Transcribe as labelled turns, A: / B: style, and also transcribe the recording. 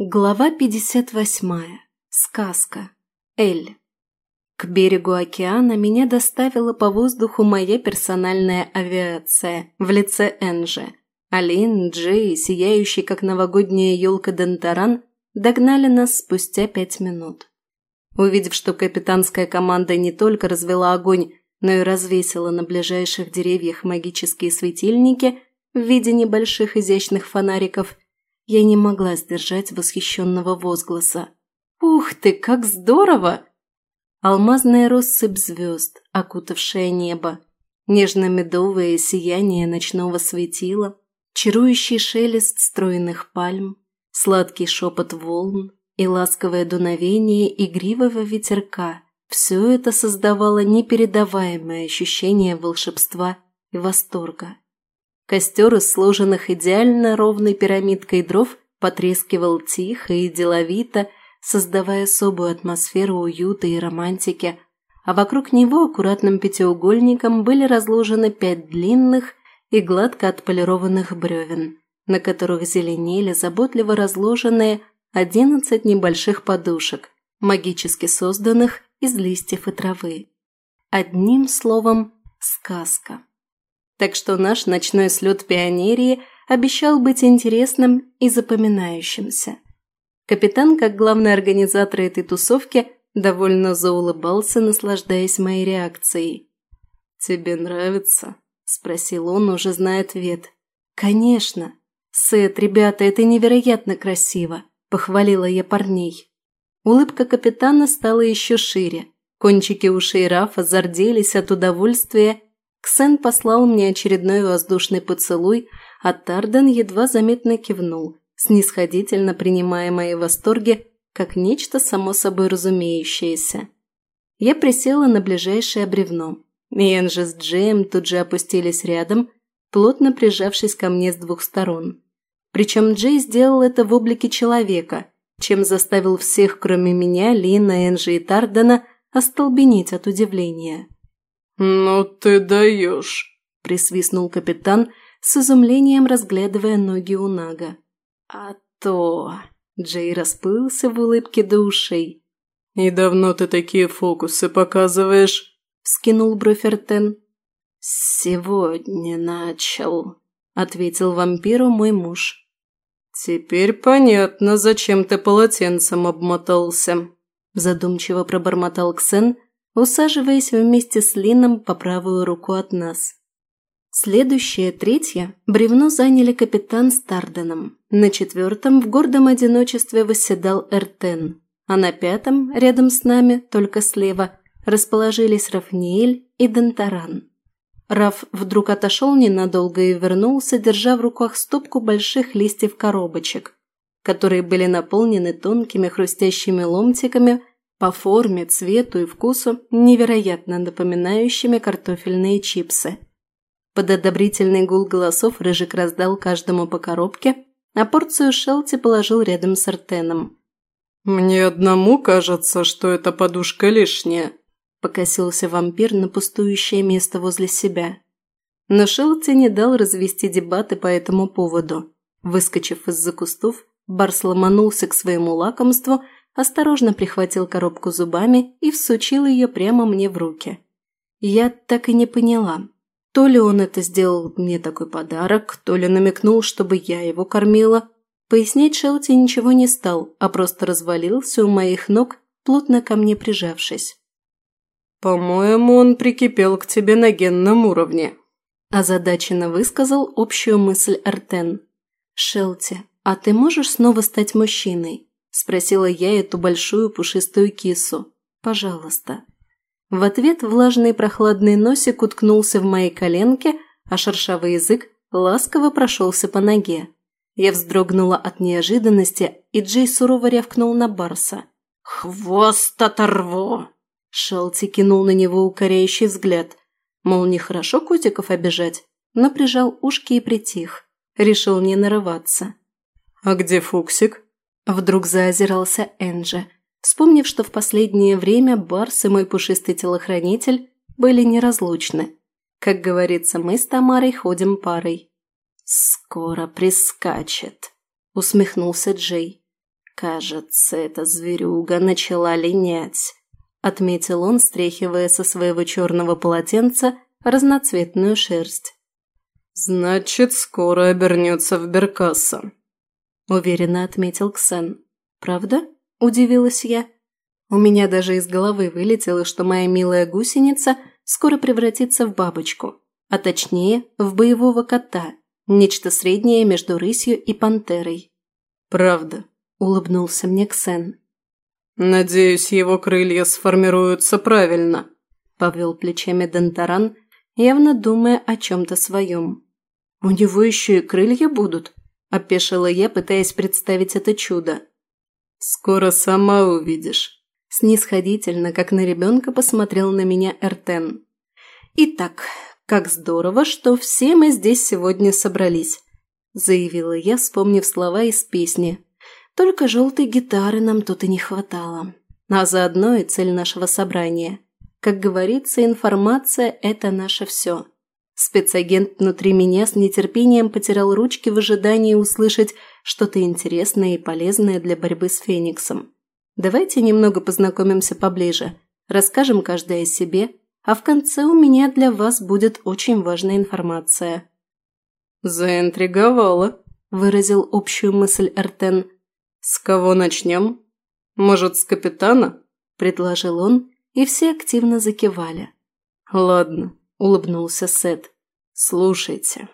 A: Глава 58. Сказка. Эль. К берегу океана меня доставила по воздуху моя персональная авиация в лице Энжи. Алин, Джей, сияющий как новогодняя елка Дентаран, догнали нас спустя пять минут. Увидев, что капитанская команда не только развела огонь, но и развесила на ближайших деревьях магические светильники в виде небольших изящных фонариков – я не могла сдержать восхищенного возгласа. «Ух ты, как здорово!» Алмазная россыпь звезд, окутавшая небо, нежно-медовое сияние ночного светила, чарующий шелест стройных пальм, сладкий шепот волн и ласковое дуновение игривого ветерка – все это создавало непередаваемое ощущение волшебства и восторга. Костер из сложенных идеально ровной пирамидкой дров потрескивал тихо и деловито, создавая особую атмосферу уюта и романтики, а вокруг него аккуратным пятиугольником были разложены пять длинных и гладко отполированных бревен, на которых зеленели заботливо разложенные одиннадцать небольших подушек, магически созданных из листьев и травы. Одним словом, сказка так что наш ночной слет пионерии обещал быть интересным и запоминающимся. Капитан, как главный организатор этой тусовки, довольно заулыбался, наслаждаясь моей реакцией. «Тебе нравится?» – спросил он, уже зная ответ. «Конечно! Сет, ребята, это невероятно красиво!» – похвалила я парней. Улыбка капитана стала еще шире. Кончики ушей Рафа зарделись от удовольствия Ксен послал мне очередной воздушный поцелуй, а Тарден едва заметно кивнул, снисходительно принимая мои восторги как нечто само собой разумеющееся. Я присела на ближайшее бревно. Энджи с Джейм тут же опустились рядом, плотно прижавшись ко мне с двух сторон. Причем Джей сделал это в облике человека, чем заставил всех, кроме меня, Лина, Энджи и Тардена, остолбенеть от удивления.
B: «Ну ты даешь!» – присвистнул капитан, с изумлением разглядывая ноги у Нага.
A: «А то...» – Джей расплылся в улыбке до ушей.
B: «И давно ты такие фокусы показываешь?» – вскинул бровь
A: «Сегодня начал», – ответил вампиру мой муж.
B: «Теперь понятно, зачем ты полотенцем обмотался», – задумчиво пробормотал Ксен – усаживаясь вместе с Лином по правую руку от нас.
A: Следующее, третье, бревно заняли капитан Старденом, На четвертом в гордом одиночестве восседал Эртен, а на пятом, рядом с нами, только слева, расположились Рафниэль и Дентаран. Раф вдруг отошел ненадолго и вернулся, держа в руках стопку больших листьев коробочек, которые были наполнены тонкими хрустящими ломтиками по-форме, цвету и вкусу невероятно напоминающими картофельные чипсы. Под одобрительный гул голосов Рыжик раздал каждому по коробке, а порцию Шелти положил рядом с Артеном.
B: «Мне одному кажется, что эта подушка лишняя», – покосился вампир на пустующее место возле себя.
A: Но Шелти не дал развести дебаты по этому поводу. Выскочив из-за кустов, Барс ломанулся к своему лакомству – осторожно прихватил коробку зубами и всучил ее прямо мне в руки. Я так и не поняла, то ли он это сделал мне такой подарок, то ли намекнул, чтобы я его кормила. Пояснять Шелти ничего не стал, а просто развалился у моих ног, плотно ко мне прижавшись.
B: «По-моему, он прикипел к тебе на генном уровне», –
A: озадаченно высказал общую мысль Артен. «Шелти, а ты можешь снова стать мужчиной?» Спросила я эту большую пушистую кису. «Пожалуйста». В ответ влажный прохладный носик уткнулся в моей коленке, а шершавый язык ласково прошелся по ноге. Я вздрогнула от неожиданности, и Джей сурово рявкнул на Барса.
B: «Хвост оторву!»
A: Шалти кинул на него укоряющий взгляд. Мол, нехорошо котиков обижать, но прижал ушки и притих. Решил не нарываться.
B: «А где Фуксик?»
A: Вдруг заозирался Энджи. Вспомнив, что в последнее время Барс и мой пушистый телохранитель были неразлучны. Как говорится, мы с Тамарой ходим парой. «Скоро прискачет», — усмехнулся Джей. «Кажется, эта зверюга начала линять», — отметил он, стряхивая со своего черного полотенца разноцветную шерсть.
B: «Значит, скоро обернется в беркаса уверенно отметил Ксен.
A: «Правда?» – удивилась я. У меня даже из головы вылетело, что моя милая гусеница скоро превратится в бабочку, а точнее в боевого кота, нечто среднее между рысью и пантерой.
B: «Правда», –
A: улыбнулся мне Ксен.
B: «Надеюсь, его крылья сформируются правильно», –
A: повел плечами Дентаран, явно думая о чем-то своем. «У него еще и крылья будут?» Опешила я, пытаясь представить это чудо.
B: «Скоро сама увидишь».
A: Снисходительно, как на ребенка, посмотрел на меня Эртен. «Итак, как здорово, что все мы здесь сегодня собрались», – заявила я, вспомнив слова из песни. «Только желтой гитары нам тут и не хватало. А заодно и цель нашего собрания. Как говорится, информация – это наше все». Спецагент внутри меня с нетерпением потирал ручки в ожидании услышать что-то интересное и полезное для борьбы с Фениксом. Давайте немного познакомимся поближе, расскажем каждая себе, а в конце у меня для вас будет очень важная информация.
B: «Заинтриговала», – выразил общую мысль Эртен. «С кого начнем? Может, с капитана?» – предложил он, и все активно закивали. «Ладно, улыбнулся Сет. «Слушайте,